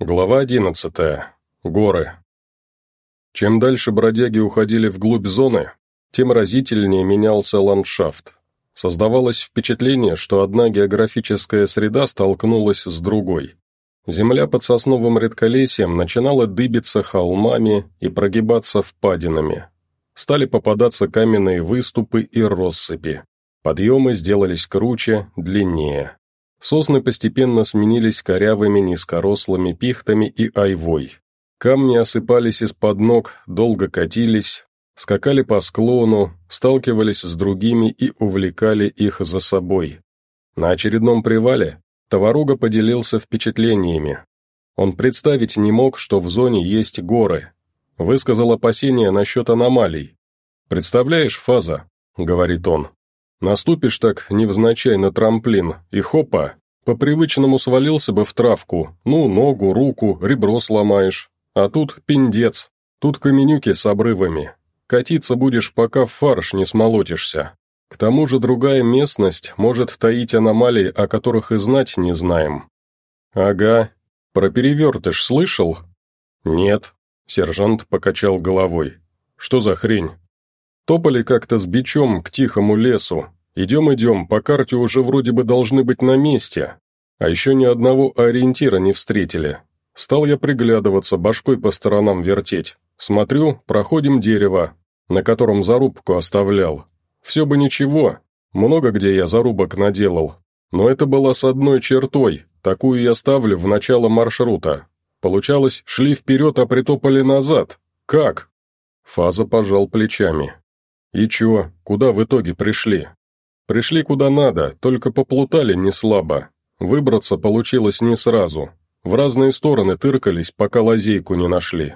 Глава одиннадцатая. Горы. Чем дальше бродяги уходили вглубь зоны, тем разительнее менялся ландшафт. Создавалось впечатление, что одна географическая среда столкнулась с другой. Земля под сосновым редколесьем начинала дыбиться холмами и прогибаться впадинами. Стали попадаться каменные выступы и россыпи. Подъемы сделались круче, длиннее. Сосны постепенно сменились корявыми низкорослыми пихтами и айвой. Камни осыпались из-под ног, долго катились, скакали по склону, сталкивались с другими и увлекали их за собой. На очередном привале Товаруга поделился впечатлениями. Он представить не мог, что в зоне есть горы. Высказал опасения насчет аномалий. «Представляешь, Фаза?» — говорит он. Наступишь так невзначай на трамплин, и хопа, по-привычному свалился бы в травку, ну, ногу, руку, ребро сломаешь. А тут пиндец, тут каменюки с обрывами. Катиться будешь, пока в фарш не смолотишься. К тому же другая местность может таить аномалии, о которых и знать не знаем. Ага. Про перевертыш слышал? Нет. Сержант покачал головой. Что за хрень? Топали как-то с бичом к тихому лесу. Идем-идем, по карте уже вроде бы должны быть на месте. А еще ни одного ориентира не встретили. Стал я приглядываться, башкой по сторонам вертеть. Смотрю, проходим дерево, на котором зарубку оставлял. Все бы ничего, много где я зарубок наделал. Но это было с одной чертой, такую я ставлю в начало маршрута. Получалось, шли вперед, а притопали назад. Как? Фаза пожал плечами. «И чё, куда в итоге пришли?» «Пришли куда надо, только поплутали не слабо. Выбраться получилось не сразу. В разные стороны тыркались, пока лазейку не нашли.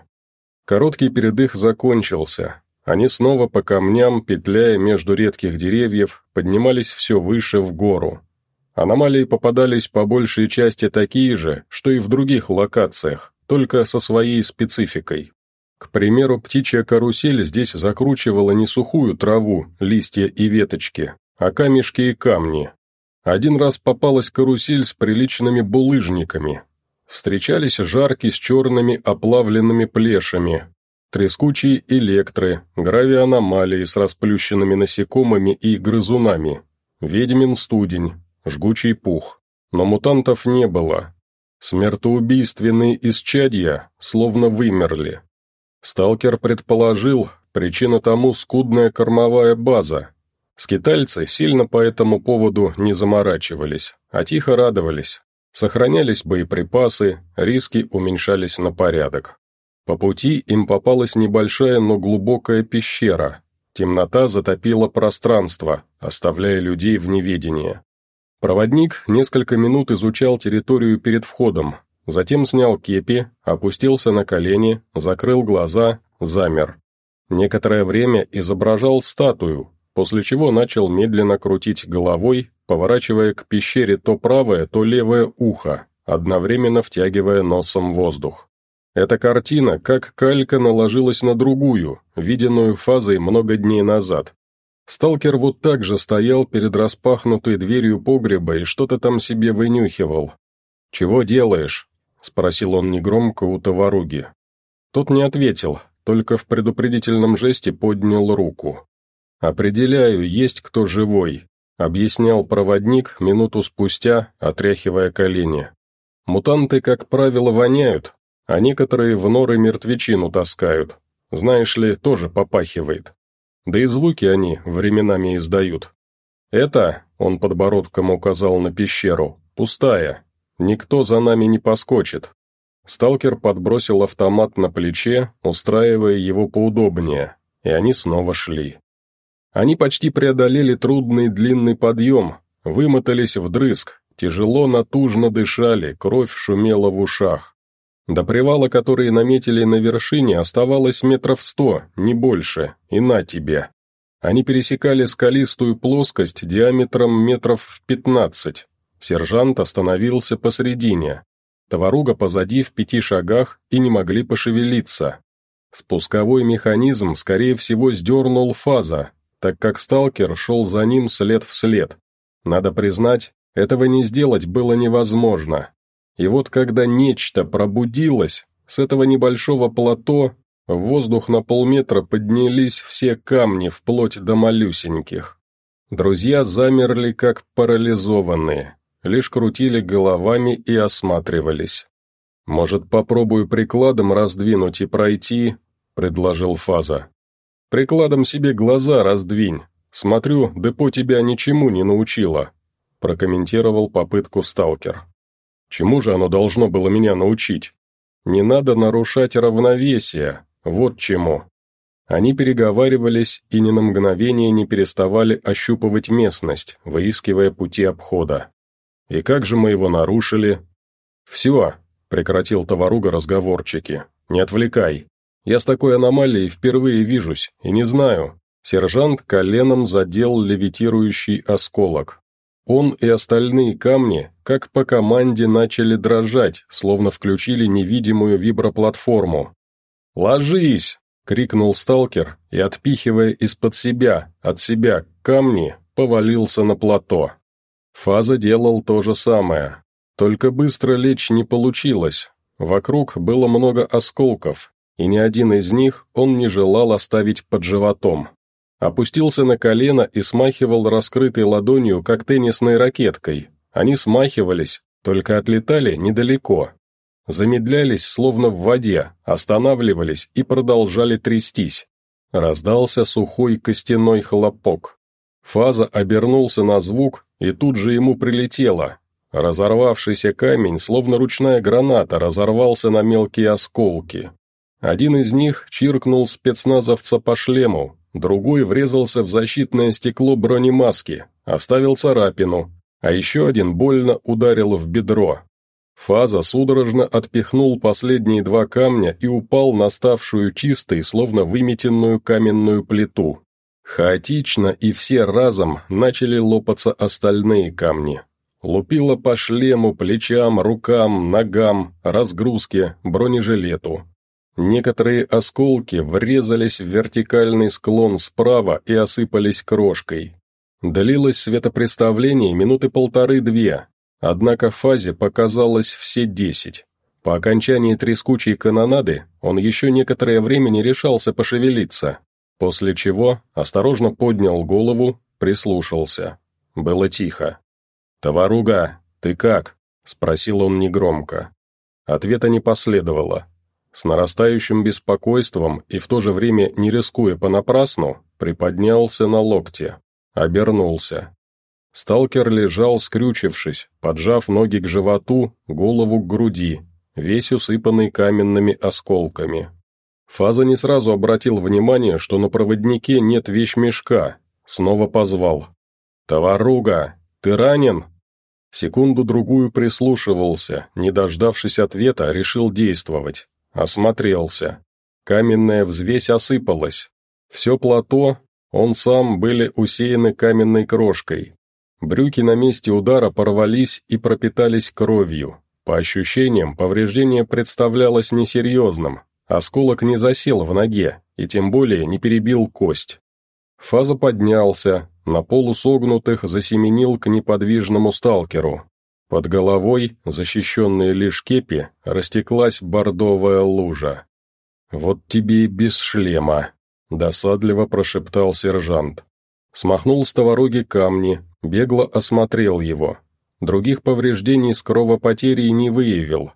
Короткий передых закончился. Они снова по камням, петляя между редких деревьев, поднимались все выше в гору. Аномалии попадались по большей части такие же, что и в других локациях, только со своей спецификой. К примеру, птичья карусель здесь закручивала не сухую траву, листья и веточки, а камешки и камни. Один раз попалась карусель с приличными булыжниками. Встречались жарки с черными оплавленными плешами, трескучие электры, гравианомалии с расплющенными насекомыми и грызунами, ведьмин студень, жгучий пух. Но мутантов не было. Смертоубийственные исчадья словно вымерли. Сталкер предположил, причина тому скудная кормовая база. Скитальцы сильно по этому поводу не заморачивались, а тихо радовались. Сохранялись боеприпасы, риски уменьшались на порядок. По пути им попалась небольшая, но глубокая пещера. Темнота затопила пространство, оставляя людей в неведении. Проводник несколько минут изучал территорию перед входом, Затем снял кепи, опустился на колени, закрыл глаза, замер. Некоторое время изображал статую, после чего начал медленно крутить головой, поворачивая к пещере то правое, то левое ухо, одновременно втягивая носом воздух. Эта картина, как калька, наложилась на другую, виденную фазой много дней назад. Сталкер вот так же стоял перед распахнутой дверью погреба и что-то там себе вынюхивал. «Чего делаешь?» — спросил он негромко у товаруги. Тот не ответил, только в предупредительном жесте поднял руку. «Определяю, есть кто живой», — объяснял проводник минуту спустя, отряхивая колени. «Мутанты, как правило, воняют, а некоторые в норы мертвечину таскают. Знаешь ли, тоже попахивает. Да и звуки они временами издают. Это, — он подбородком указал на пещеру, — пустая, Никто за нами не поскочит. Сталкер подбросил автомат на плече, устраивая его поудобнее, и они снова шли. Они почти преодолели трудный длинный подъем, вымотались вдрызг, тяжело натужно дышали, кровь шумела в ушах. До привала, который наметили на вершине, оставалось метров сто, не больше, и на тебе. Они пересекали скалистую плоскость диаметром метров в пятнадцать, Сержант остановился посредине. Товаруга позади в пяти шагах и не могли пошевелиться. Спусковой механизм, скорее всего, сдернул фаза, так как сталкер шел за ним след в след. Надо признать, этого не сделать было невозможно. И вот когда нечто пробудилось, с этого небольшого плато в воздух на полметра поднялись все камни вплоть до малюсеньких. Друзья замерли как парализованные, лишь крутили головами и осматривались. «Может, попробую прикладом раздвинуть и пройти?» — предложил Фаза. «Прикладом себе глаза раздвинь. Смотрю, депо тебя ничему не научило», — прокомментировал попытку сталкер. «Чему же оно должно было меня научить? Не надо нарушать равновесие, вот чему». Они переговаривались и ни на мгновение не переставали ощупывать местность, выискивая пути обхода. «И как же мы его нарушили?» «Все, Прекратил товаруга разговорчики. «Не отвлекай. Я с такой аномалией впервые вижусь, и не знаю». Сержант коленом задел левитирующий осколок. Он и остальные камни, как по команде, начали дрожать, словно включили невидимую виброплатформу. «Ложись!» — крикнул сталкер и, отпихивая из-под себя, от себя камни, повалился на плато. Фаза делал то же самое. Только быстро лечь не получилось. Вокруг было много осколков, и ни один из них он не желал оставить под животом. Опустился на колено и смахивал раскрытой ладонью, как теннисной ракеткой. Они смахивались, только отлетали недалеко. Замедлялись, словно в воде, останавливались и продолжали трястись. Раздался сухой костяной хлопок. Фаза обернулся на звук, и тут же ему прилетело, Разорвавшийся камень, словно ручная граната, разорвался на мелкие осколки. Один из них чиркнул спецназовца по шлему, другой врезался в защитное стекло бронемаски, оставил царапину, а еще один больно ударил в бедро. Фаза судорожно отпихнул последние два камня и упал на ставшую чистой, словно выметенную каменную плиту. Хаотично и все разом начали лопаться остальные камни. Лупила по шлему, плечам, рукам, ногам, разгрузке, бронежилету. Некоторые осколки врезались в вертикальный склон справа и осыпались крошкой. Длилось светопреставление минуты полторы-две, однако фазе показалось все десять. По окончании трескучей канонады он еще некоторое время не решался пошевелиться, после чего осторожно поднял голову, прислушался. Было тихо. «Товаруга, ты как?» – спросил он негромко. Ответа не последовало. С нарастающим беспокойством и в то же время не рискуя понапрасну, приподнялся на локте, обернулся. Сталкер лежал, скрючившись, поджав ноги к животу, голову к груди, весь усыпанный каменными осколками. Фаза не сразу обратил внимание, что на проводнике нет вещмешка, снова позвал. «Товаруга, «Ты ранен?» Секунду-другую прислушивался, не дождавшись ответа, решил действовать. Осмотрелся. Каменная взвесь осыпалась. Все плато, он сам были усеяны каменной крошкой. Брюки на месте удара порвались и пропитались кровью. По ощущениям, повреждение представлялось несерьезным. Осколок не засел в ноге, и тем более не перебил кость. Фаза поднялся, на полусогнутых засеменил к неподвижному сталкеру. Под головой, защищенной лишь кепи, растеклась бордовая лужа. «Вот тебе и без шлема», — досадливо прошептал сержант. Смахнул с товаруги камни, бегло осмотрел его. Других повреждений с кровопотерей не выявил.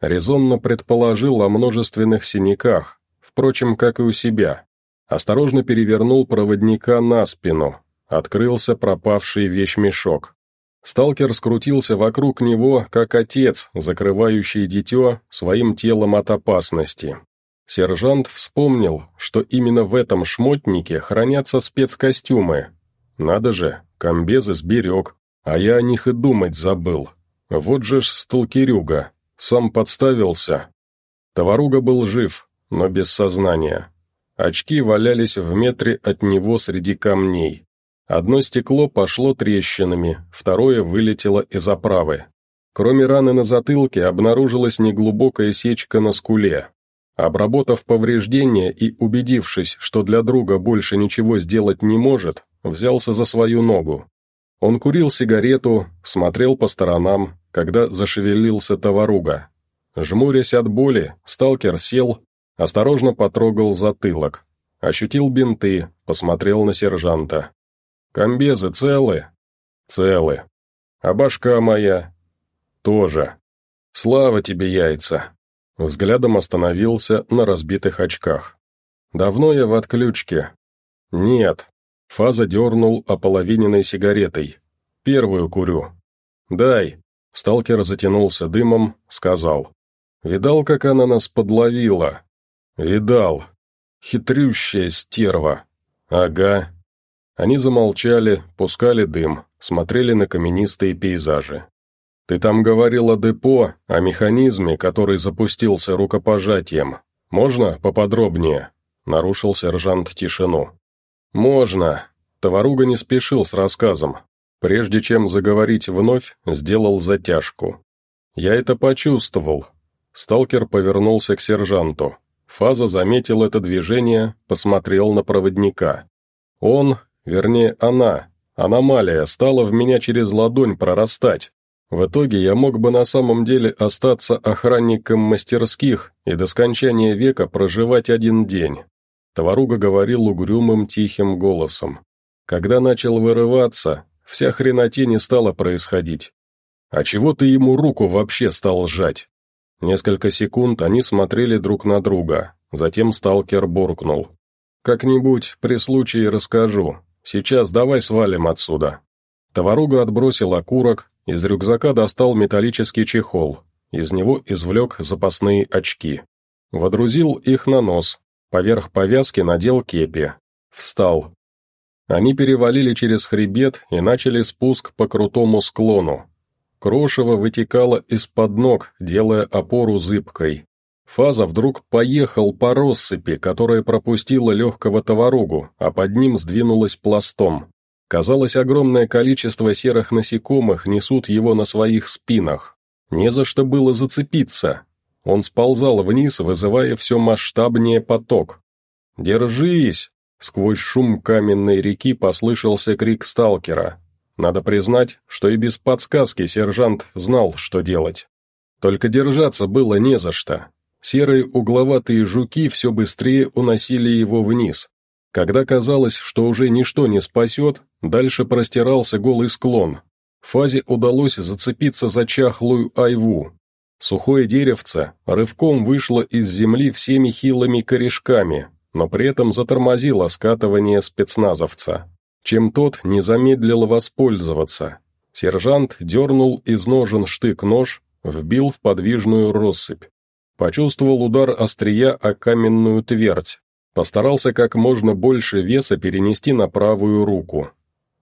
Резонно предположил о множественных синяках, впрочем, как и у себя. Осторожно перевернул проводника на спину, Открылся пропавший вещмешок. Сталкер скрутился вокруг него, как отец, закрывающий дитё своим телом от опасности. Сержант вспомнил, что именно в этом шмотнике хранятся спецкостюмы. Надо же, комбезы сберег, а я о них и думать забыл. Вот же ж сталкерюга, сам подставился. Товаруга был жив, но без сознания. Очки валялись в метре от него среди камней. Одно стекло пошло трещинами, второе вылетело из оправы. Кроме раны на затылке обнаружилась неглубокая сечка на скуле. Обработав повреждения и убедившись, что для друга больше ничего сделать не может, взялся за свою ногу. Он курил сигарету, смотрел по сторонам, когда зашевелился товаруга. Жмурясь от боли, сталкер сел, осторожно потрогал затылок. Ощутил бинты, посмотрел на сержанта. «Комбезы целы?» «Целы. А башка моя?» «Тоже. Слава тебе, яйца!» Взглядом остановился на разбитых очках. «Давно я в отключке?» «Нет». Фаза дернул ополовиненной сигаретой. «Первую курю». «Дай». Сталкер затянулся дымом, сказал. «Видал, как она нас подловила?» «Видал. Хитрющая стерва». «Ага». Они замолчали, пускали дым, смотрели на каменистые пейзажи. «Ты там говорил о депо, о механизме, который запустился рукопожатием. Можно поподробнее?» Нарушил сержант тишину. «Можно». Товаруга не спешил с рассказом. Прежде чем заговорить вновь, сделал затяжку. «Я это почувствовал». Сталкер повернулся к сержанту. Фаза заметил это движение, посмотрел на проводника. Он, вернее она, аномалия, стала в меня через ладонь прорастать, в итоге я мог бы на самом деле остаться охранником мастерских и до скончания века проживать один день. Товаруга говорил угрюмым тихим голосом. Когда начал вырываться, вся хренотень стала происходить. А чего ты ему руку вообще стал сжать? Несколько секунд они смотрели друг на друга, затем сталкер буркнул. «Как-нибудь при случае расскажу. Сейчас давай свалим отсюда». Товаруга отбросил окурок, из рюкзака достал металлический чехол, из него извлек запасные очки. Водрузил их на нос, поверх повязки надел кепи. Встал. Они перевалили через хребет и начали спуск по крутому склону. Крошево вытекало из-под ног, делая опору зыбкой. Фаза вдруг поехал по россыпи, которая пропустила легкого товаругу, а под ним сдвинулась пластом. Казалось, огромное количество серых насекомых несут его на своих спинах. Не за что было зацепиться. Он сползал вниз, вызывая все масштабнее поток. «Держись!» Сквозь шум каменной реки послышался крик сталкера. Надо признать, что и без подсказки сержант знал, что делать. Только держаться было не за что. Серые угловатые жуки все быстрее уносили его вниз. Когда казалось, что уже ничто не спасет, Дальше простирался голый склон. Фазе удалось зацепиться за чахлую айву. Сухое деревце рывком вышло из земли всеми хилыми корешками, но при этом затормозило скатывание спецназовца, чем тот не замедлил воспользоваться. Сержант дернул из ножен штык-нож, вбил в подвижную россыпь. Почувствовал удар острия о каменную твердь. Постарался как можно больше веса перенести на правую руку.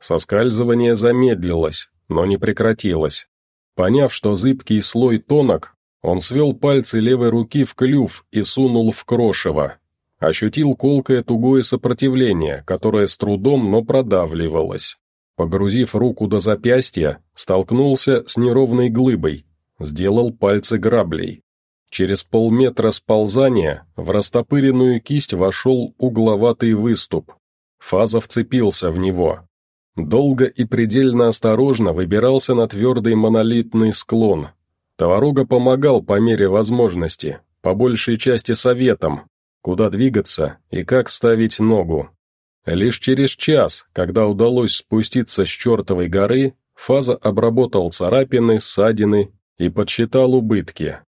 Соскальзывание замедлилось, но не прекратилось. Поняв, что зыбкий слой тонок, он свел пальцы левой руки в клюв и сунул в крошево. Ощутил колкое тугое сопротивление, которое с трудом, но продавливалось. Погрузив руку до запястья, столкнулся с неровной глыбой, сделал пальцы граблей. Через полметра сползания в растопыренную кисть вошел угловатый выступ. Фаза вцепился в него, Долго и предельно осторожно выбирался на твердый монолитный склон. Товарога помогал по мере возможности, по большей части советом, куда двигаться и как ставить ногу. Лишь через час, когда удалось спуститься с чертовой горы, Фаза обработал царапины, ссадины и подсчитал убытки.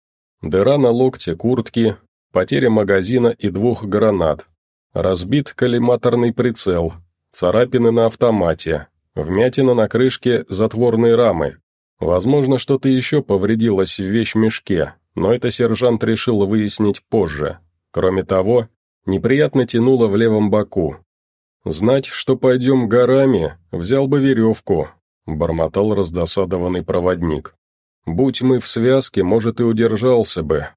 Дыра на локте куртки, потеря магазина и двух гранат, разбит коллиматорный прицел – царапины на автомате, вмятина на крышке затворной рамы. Возможно, что-то еще повредилось в вещмешке, но это сержант решил выяснить позже. Кроме того, неприятно тянуло в левом боку. «Знать, что пойдем горами, взял бы веревку», — бормотал раздосадованный проводник. «Будь мы в связке, может, и удержался бы».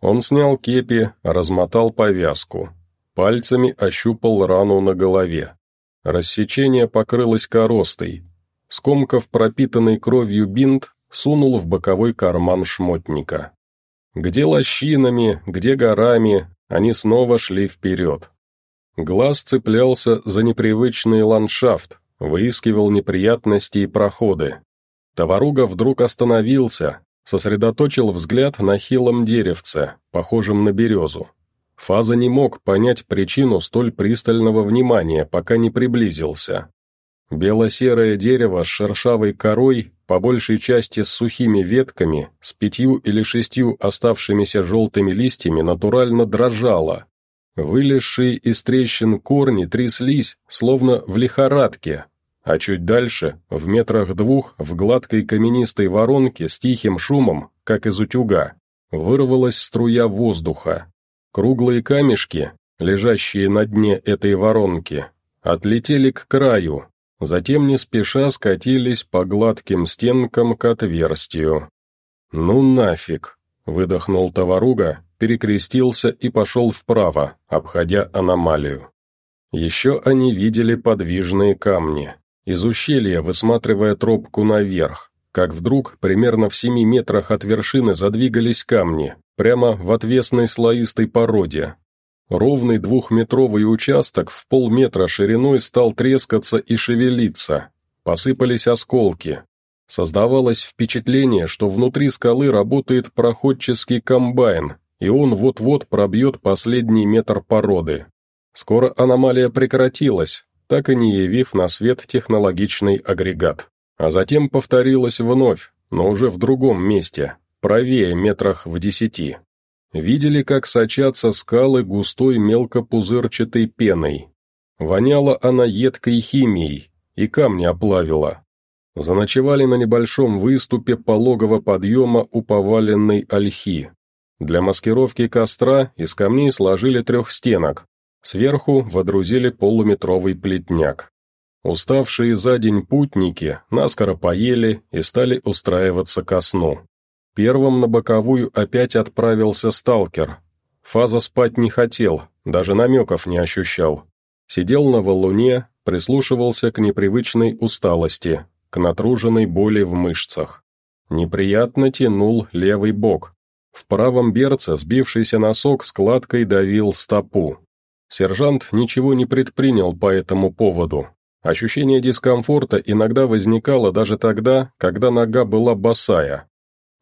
Он снял кепи, размотал повязку. Пальцами ощупал рану на голове. Рассечение покрылось коростой. Скомков пропитанный кровью бинт сунул в боковой карман шмотника. Где лощинами, где горами, они снова шли вперед. Глаз цеплялся за непривычный ландшафт, выискивал неприятности и проходы. Товаруга вдруг остановился, сосредоточил взгляд на хилом деревце, похожем на березу. Фаза не мог понять причину столь пристального внимания, пока не приблизился. Бело-серое дерево с шершавой корой, по большей части с сухими ветками, с пятью или шестью оставшимися желтыми листьями натурально дрожало. Вылезшие из трещин корни тряслись, словно в лихорадке, а чуть дальше, в метрах двух, в гладкой каменистой воронке с тихим шумом, как из утюга, вырвалась струя воздуха. Круглые камешки, лежащие на дне этой воронки, отлетели к краю, затем не спеша скатились по гладким стенкам к отверстию. «Ну нафиг!» — выдохнул товаруга, перекрестился и пошел вправо, обходя аномалию. Еще они видели подвижные камни, из ущелья высматривая тропку наверх, как вдруг, примерно в семи метрах от вершины задвигались камни, прямо в отвесной слоистой породе. Ровный двухметровый участок в полметра шириной стал трескаться и шевелиться. Посыпались осколки. Создавалось впечатление, что внутри скалы работает проходческий комбайн, и он вот-вот пробьет последний метр породы. Скоро аномалия прекратилась, так и не явив на свет технологичный агрегат. А затем повторилась вновь, но уже в другом месте, правее метрах в десяти. Видели, как сочатся скалы густой мелкопузырчатой пеной. Воняла она едкой химией, и камни оплавила. Заночевали на небольшом выступе пологого подъема у поваленной ольхи. Для маскировки костра из камней сложили трехстенок, сверху водрузили полуметровый плетняк. Уставшие за день путники наскоро поели и стали устраиваться ко сну. Первым на боковую опять отправился сталкер. Фаза спать не хотел, даже намеков не ощущал. Сидел на валуне, прислушивался к непривычной усталости, к натруженной боли в мышцах. Неприятно тянул левый бок. В правом берце сбившийся носок складкой давил стопу. Сержант ничего не предпринял по этому поводу, Ощущение дискомфорта иногда возникало даже тогда, когда нога была босая.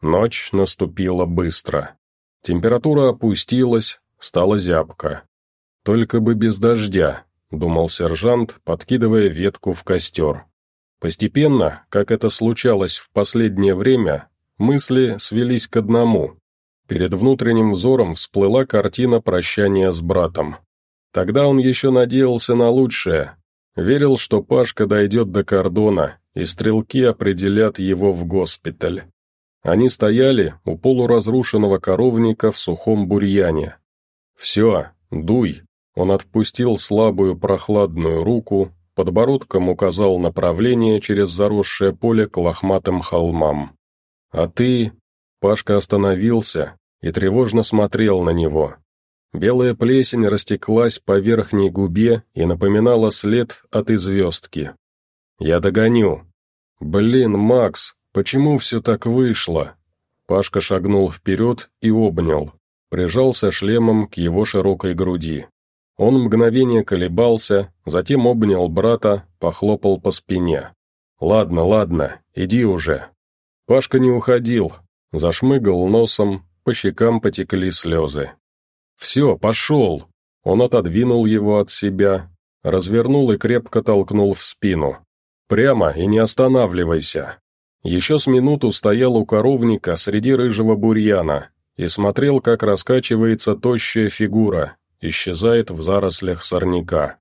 Ночь наступила быстро. Температура опустилась, стала зябко. «Только бы без дождя», — думал сержант, подкидывая ветку в костер. Постепенно, как это случалось в последнее время, мысли свелись к одному. Перед внутренним взором всплыла картина прощания с братом. Тогда он еще надеялся на лучшее, Верил, что Пашка дойдет до кордона, и стрелки определят его в госпиталь. Они стояли у полуразрушенного коровника в сухом бурьяне. «Все, дуй!» Он отпустил слабую прохладную руку, подбородком указал направление через заросшее поле к лохматым холмам. «А ты...» Пашка остановился и тревожно смотрел на него. Белая плесень растеклась по верхней губе и напоминала след от известки. «Я догоню». «Блин, Макс, почему все так вышло?» Пашка шагнул вперед и обнял, прижался шлемом к его широкой груди. Он мгновение колебался, затем обнял брата, похлопал по спине. «Ладно, ладно, иди уже». Пашка не уходил, зашмыгал носом, по щекам потекли слезы. «Все, пошел!» Он отодвинул его от себя, развернул и крепко толкнул в спину. «Прямо и не останавливайся!» Еще с минуту стоял у коровника среди рыжего бурьяна и смотрел, как раскачивается тощая фигура, исчезает в зарослях сорняка.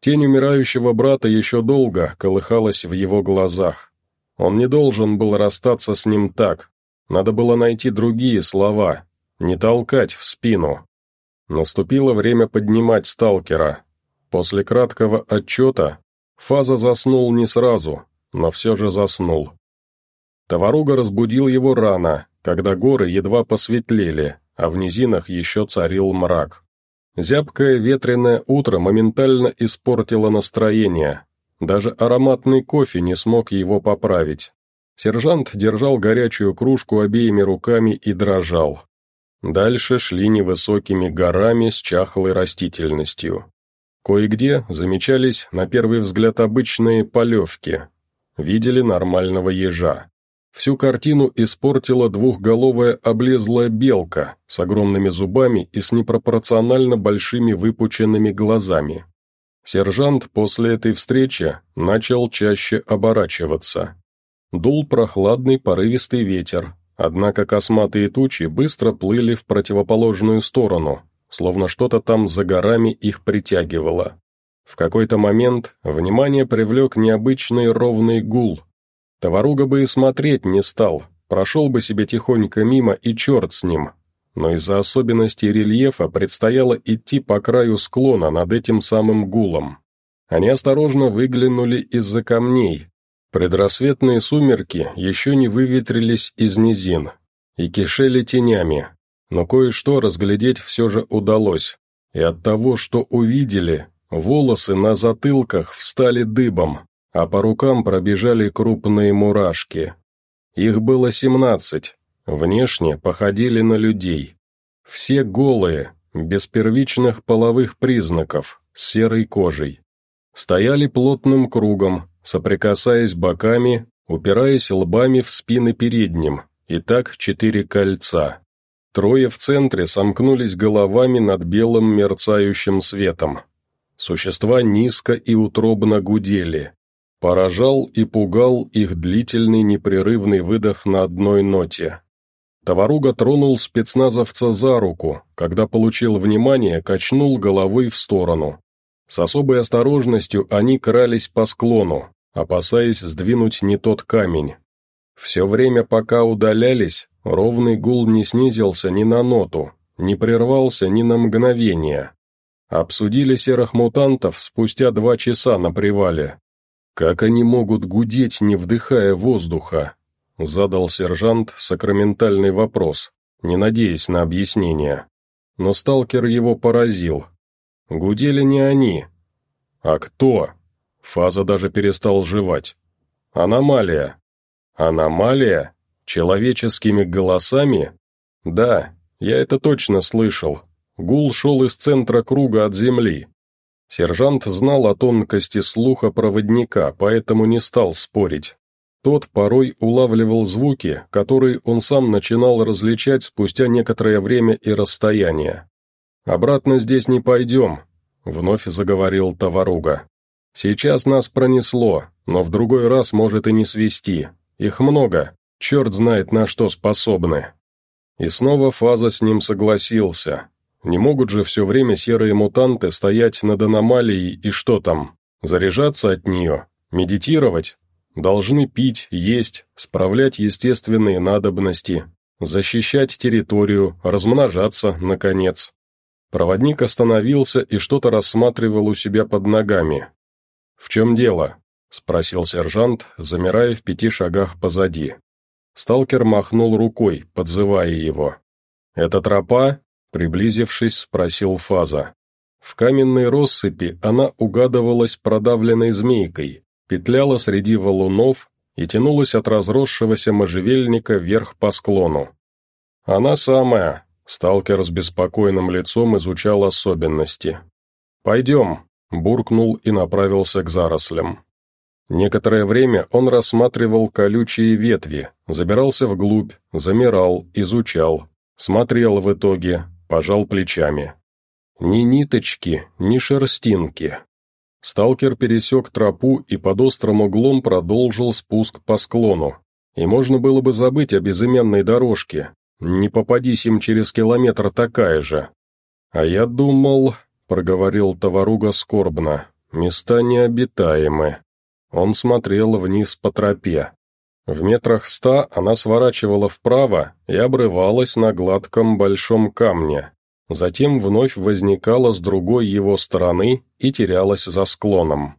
Тень умирающего брата еще долго колыхалась в его глазах. Он не должен был расстаться с ним так. Надо было найти другие слова, не толкать в спину. Наступило время поднимать сталкера. После краткого отчета Фаза заснул не сразу, но все же заснул. Товаруга разбудил его рано, когда горы едва посветлели, а в низинах еще царил мрак. Зябкое ветреное утро моментально испортило настроение. Даже ароматный кофе не смог его поправить. Сержант держал горячую кружку обеими руками и дрожал. Дальше шли невысокими горами с чахлой растительностью. Кое-где замечались, на первый взгляд, обычные полевки. Видели нормального ежа. Всю картину испортила двухголовая облезлая белка с огромными зубами и с непропорционально большими выпученными глазами. Сержант после этой встречи начал чаще оборачиваться. Дул прохладный порывистый ветер, однако косматые тучи быстро плыли в противоположную сторону, словно что-то там за горами их притягивало. В какой-то момент внимание привлек необычный ровный гул, Товаруга бы и смотреть не стал, прошел бы себе тихонько мимо и черт с ним. Но из-за особенностей рельефа предстояло идти по краю склона над этим самым гулом. Они осторожно выглянули из-за камней. Предрассветные сумерки еще не выветрились из низин и кишели тенями, но кое-что разглядеть все же удалось, и от того, что увидели, волосы на затылках встали дыбом а по рукам пробежали крупные мурашки. Их было семнадцать, внешне походили на людей. Все голые, без первичных половых признаков, с серой кожей. Стояли плотным кругом, соприкасаясь боками, упираясь лбами в спины передним, и так четыре кольца. Трое в центре сомкнулись головами над белым мерцающим светом. Существа низко и утробно гудели, Поражал и пугал их длительный непрерывный выдох на одной ноте. Товаруга тронул спецназовца за руку, когда получил внимание, качнул головой в сторону. С особой осторожностью они крались по склону, опасаясь сдвинуть не тот камень. Все время, пока удалялись, ровный гул не снизился ни на ноту, не прервался ни на мгновение. Обсудили серых мутантов спустя два часа на привале, «Как они могут гудеть, не вдыхая воздуха?» — задал сержант сакраментальный вопрос, не надеясь на объяснение. Но сталкер его поразил. Гудели не они. «А кто?» Фаза даже перестал жевать. «Аномалия». «Аномалия? Человеческими голосами?» «Да, я это точно слышал. Гул шел из центра круга от земли. Сержант знал о тонкости слуха проводника, поэтому не стал спорить. Тот порой улавливал звуки, которые он сам начинал различать спустя некоторое время и расстояние. «Обратно здесь не пойдем», — вновь заговорил Товаруга. «Сейчас нас пронесло, но в другой раз может и не свести. Их много, черт знает на что способны». И снова Фаза с ним согласился, не могут же все время серые мутанты стоять над аномалией и что там? Заряжаться от нее? Медитировать? Должны пить, есть, справлять естественные надобности, защищать территорию, размножаться, наконец. Проводник остановился и что-то рассматривал у себя под ногами. «В чем дело?» — спросил сержант, замирая в пяти шагах позади. Сталкер махнул рукой, подзывая его. «Это тропа?» Приблизившись, спросил Фаза. В каменной россыпи она угадывалась продавленной змейкой, петляла среди валунов и тянулась от разросшегося можжевельника вверх по склону. «Она самая», — сталкер с беспокойным лицом изучал особенности. «Пойдем», — буркнул и направился к зарослям. Некоторое время он рассматривал колючие ветви, забирался вглубь, замирал, изучал, смотрел в итоге, пожал плечами. Ни ниточки, ни шерстинки. Сталкер пересек тропу и под острым углом продолжил спуск по склону. И можно было бы забыть о безымянной дорожке, не попадись им через километр такая же. А я думал, проговорил товаруга скорбно, места необитаемы. Он смотрел вниз по тропе. В метрах ста она сворачивала вправо и обрывалась на гладком большом камне. Затем вновь возникала с другой его стороны и терялась за склоном.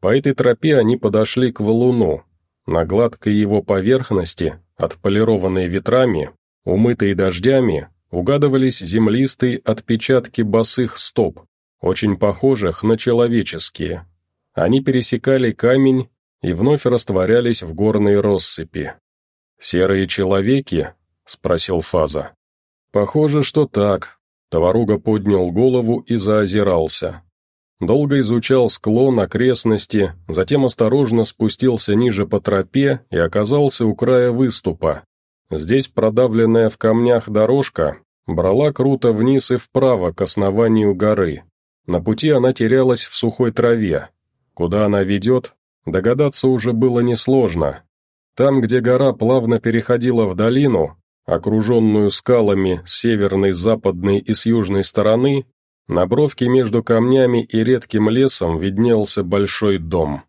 По этой тропе они подошли к валуну. На гладкой его поверхности, отполированной ветрами, умытой дождями, угадывались землистые отпечатки босых стоп, очень похожих на человеческие. Они пересекали камень и вновь растворялись в горной россыпи. «Серые человеки?» — спросил Фаза. «Похоже, что так». Товаруга поднял голову и заозирался. долго изучал склон, окрестности, затем осторожно спустился ниже по тропе и оказался у края выступа. Здесь продавленная в камнях дорожка брала круто вниз и вправо к основанию горы. На пути она терялась в сухой траве. Куда она ведет, догадаться уже было несложно. Там, где гора плавно переходила в долину, окруженную скалами с северной, западной и с южной стороны, на бровке между камнями и редким лесом виднелся большой дом.